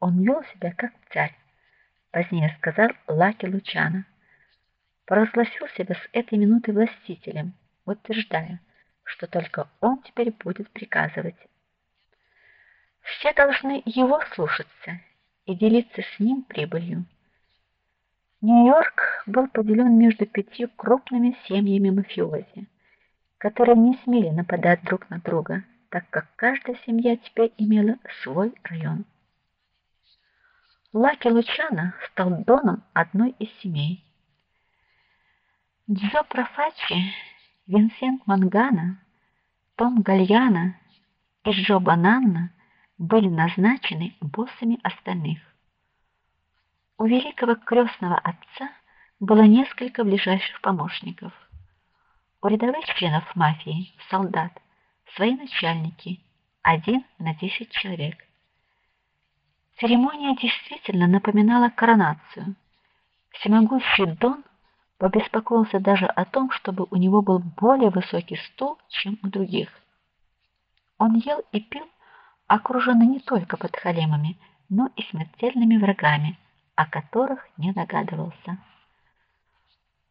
Он вел себя как царь, позднее сказал Лаки Лучано. Провозгласил себя с этой минуты властителем, утверждая, что только он теперь будет приказывать. Все должны его слушаться и делиться с ним прибылью. Нью-Йорк был поделен между пятью крупными семьями мафиози, которые не смели нападать друг на друга, так как каждая семья теперь имела свой район. Лаки Лучано стал доном одной из семей. Джо Профачи, Винсент Мангана, Том Гальяна и Джо Бананна были назначены боссами остальных. У великого крестного отца было несколько ближайших помощников. У рядовых членов мафии, солдат, свои начальники, один на десять человек. Церемония действительно напоминала коронацию. Всемогущий Дон побеспокоился даже о том, чтобы у него был более высокий стул, чем у других. Он ел и пил, окруженный не только подхалимами, но и смертельными врагами, о которых не догадывался.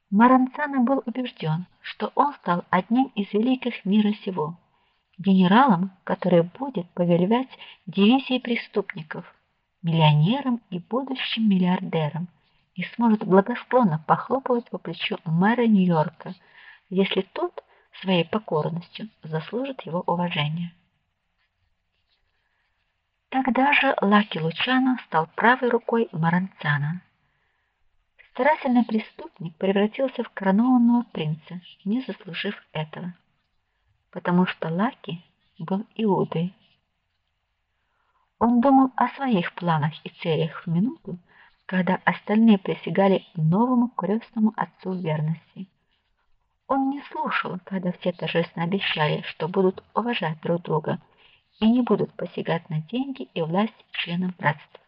Маранцана был убежден, что он стал одним из великих мира сего, генералом, который будет повелевать дивизией преступников миллионером и будущим миллиардером и сможет благосклонно похлопывать по плечу мэра Нью-Йорка, если тот своей покорностью заслужит его уважения. Тогда же Лаки Лучано стал правой рукой Маранцана. Старательный преступник превратился в коронованного принца, не заслужив этого, потому что Лаки был Иудой. Он думал о своих планах и целях в минуту, когда остальные присягали новому крестному отцу верности. Он не слушал, когда все торжественно обещали, что будут уважать друг друга и не будут посягать на деньги и власть членов братства.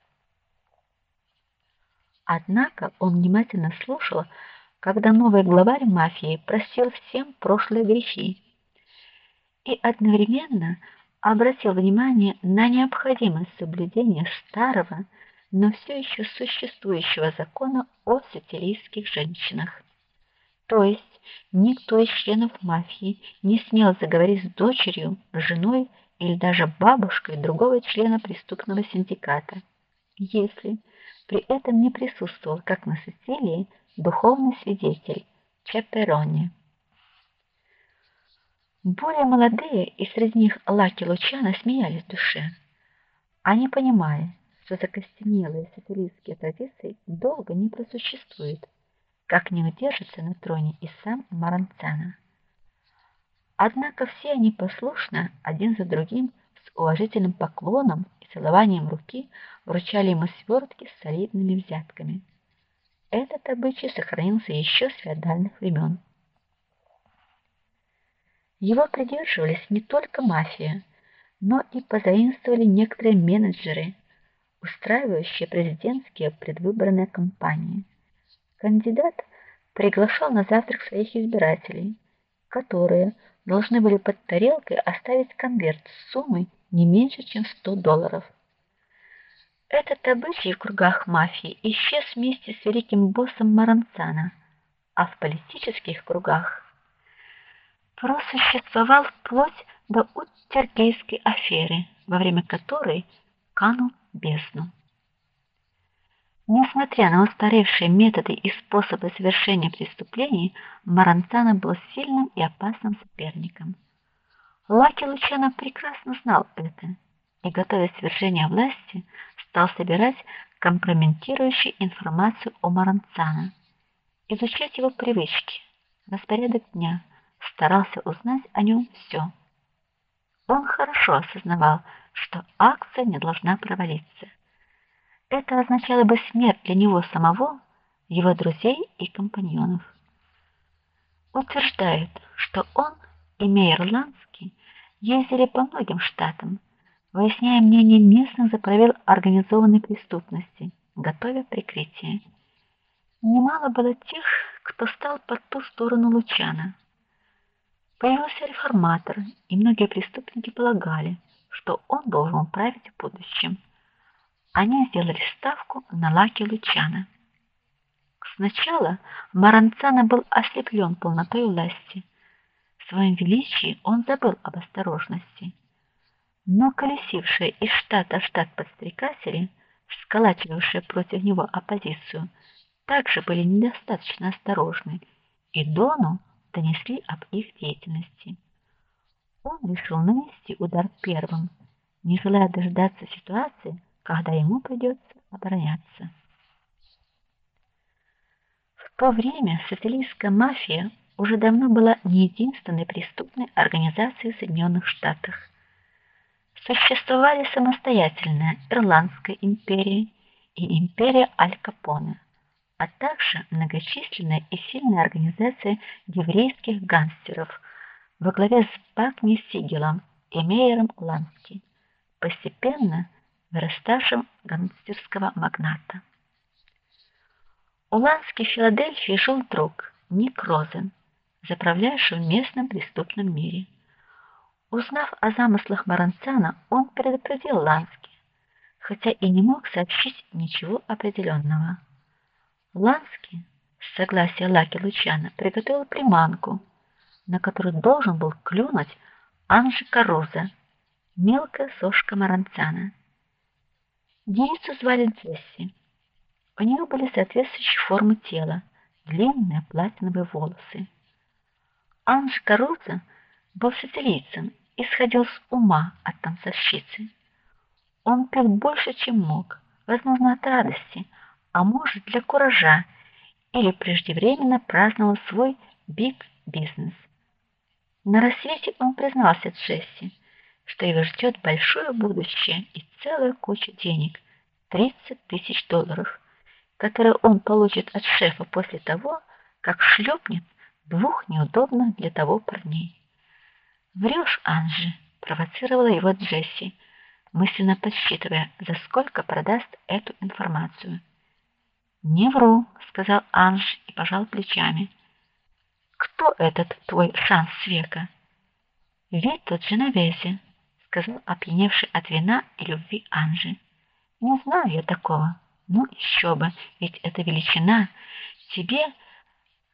Однако он внимательно слушал, когда новый главарь мафии просил всем прошлые грехи. И одновременно обратил внимание на необходимость соблюдения старого, но все еще существующего закона о сицилийских женщинах. То есть никто из членов мафии не смел заговорить с дочерью, женой или даже бабушкой другого члена преступного синдиката, если при этом не присутствовал, как на Сицилии, духовный свидетель Чеперони. Более молодые, и среди них Лаки Лучано смеялись в душе. Они понимали, что закостенелые сатирические традиции долго не просуществуют, как не удержится на троне и сам Маранцана. Однако все они послушно один за другим с уважительным поклоном и целованием руки вручали ему свертки с солидными взятками. Этот обычай сохранился еще с феодальных времен. Его придерживались не только мафия, но и позаимствовали некоторые менеджеры, устраивающие президентские предвыборные кампании. Кандидат приглашал на завтрак своих избирателей, которые должны были под тарелкой оставить конверт с суммой не меньше, чем 100 долларов. Этот обычай в кругах мафии исчез вместе с великим боссом Маранцана, а в политических кругах просуществовал вплоть до Уттергейской аферы, во время которой канул бездну. Несмотря на устаревшие методы и способы совершения преступлений, Маранцано был сильным и опасным соперником. Лаки Лучано прекрасно знал это и, готовясь к свержению власти, стал собирать компрометирующую информацию о Маранцано, изучать его привычки, распорядок дня, старался узнать о нем все. Он хорошо осознавал, что акция не должна провалиться. Это означало бы смерть для него самого, его друзей и компаньонов. Утверждают, что он и Мейер Ланский ездили по многим штатам, выясняя мнение местных за правил организованной преступности, готовя прикрытие. Немало было тех, кто стал по ту сторону Лучана. Появился реформатор, и многие преступники полагали, что он должен править в будущем. они сделали ставку на Лаки Лучана. Сначала Маранцана был ослеплен полнотой власти. В своем величии он забыл об осторожности. Но колесившие из штата в штат подстрекатели, сколачивавшие против него оппозицию, также были недостаточно осторожны, и Дону донесли об их деятельности. Он решил нанести удар первым, не желая дождаться ситуации, когда ему придется обороняться. В то время сицилийская мафия уже давно была не единственной преступной организацией в Соединенных Штатах. Существовали самостоятельная Ирландская империя и империя Аль Капоне, а также многочисленная и сильная организация еврейских гангстеров во главе с Бакни Сигелом и Мейером Лански, постепенно выраставшим гангстерского магната. У Лански в Филадельфии жил друг Ник Розен, заправлявший в местном преступном мире. Узнав о замыслах Маранцана, он предупредил Лански, хотя и не мог сообщить ничего определенного. Лански, с согласия Лаки Лучана, приготовил приманку, на которую должен был клюнуть Анжи Каруза, мелкая сошка Маранцана. Девицу звали Джесси. У нее были соответствующие формы тела, длинные платиновые волосы. Анж Каруза был сицилийцем и сходил с ума от танцовщицы. Он пил больше, чем мог, возможно, от радости, а может, для куража, или преждевременно праздновал свой биг-бизнес. На рассвете он признался Джесси, что его ждет большое будущее и целая куча денег 30 тысяч долларов, которые он получит от шефа после того, как шлепнет двух неудобных для того парней. Врешь, Анжи, провоцировала его Джесси, мысленно подсчитывая, за сколько продаст эту информацию. Не вру, сказал Анж и пожал плечами. Кто этот твой шанс века? Ведь тот Женовезе, сказал опьяневший от вина и любви Анжи. Не знаю я такого. Ну еще бы, ведь это величина. Тебе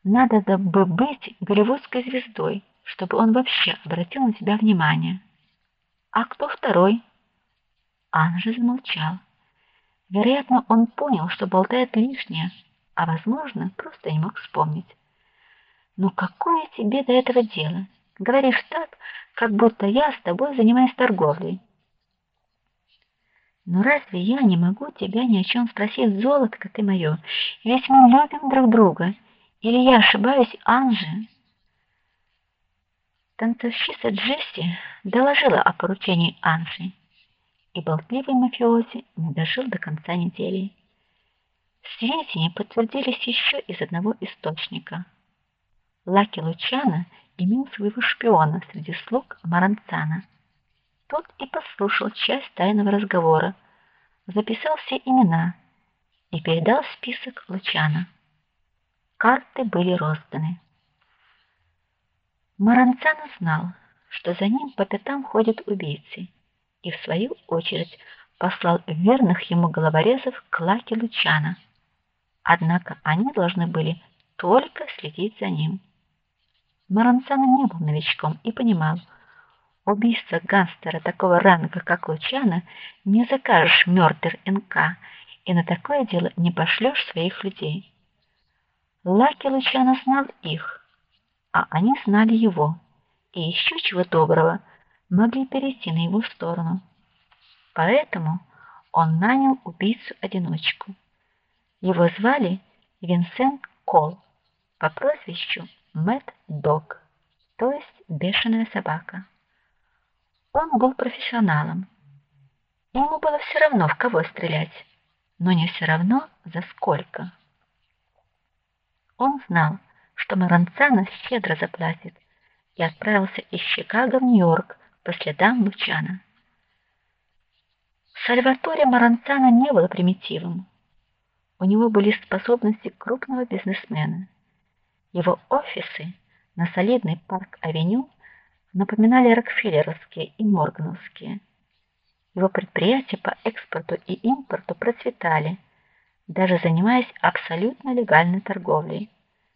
надо бы быть голливудской звездой, чтобы он вообще обратил на тебя внимание. А кто второй? Анжи замолчал. Вероятно, он понял, что болтает лишнее, а возможно, просто не мог вспомнить. Ну какое тебе до этого дело? Говоришь так, как будто я с тобой занимаюсь торговлей. Но разве я не могу тебя ни о чем спросить, золотко ты мое? Ведь мы любим друг друга. Или я ошибаюсь, Анжи? Танцовщица Джесси доложила о поручении Анжи и болтливый мафиози не дожил до конца недели. Сведения подтвердились еще из одного источника. Лаки Лучана имел своего шпиона среди слуг Маранцана. Тот и послушал часть тайного разговора, записал все имена и передал список Лучана. Карты были розданы. Маранцан знал, что за ним по пятам ходят убийцы и в свою очередь послал верных ему головорезов к Лаке Лучана. Однако они должны были только следить за ним. Маранцан не был новичком и понимал, убийство гангстера такого ранга, как Лучана, не закажешь мёртвер НК, и на такое дело не пошлёшь своих людей. Лаки Лучана знал их, а они знали его, и еще чего доброго – могли перейти на его сторону. Поэтому он нанял убийцу-одиночку. Его звали Винсент Кол по прозвищу Мэтт Дог, то есть бешеная собака. Он был профессионалом. Ему было все равно, в кого стрелять, но не все равно за сколько. Он знал, что Маранцано щедро заплатит, и отправился из Чикаго в Нью-Йорк по следам Лучана. Сальваторе Маранцано не был примитивом. У него были способности крупного бизнесмена. Его офисы на солидной парк-авеню напоминали Рокфеллеровские и Моргановские. его предприятия по экспорту и импорту процветали, даже занимаясь абсолютно легальной торговлей.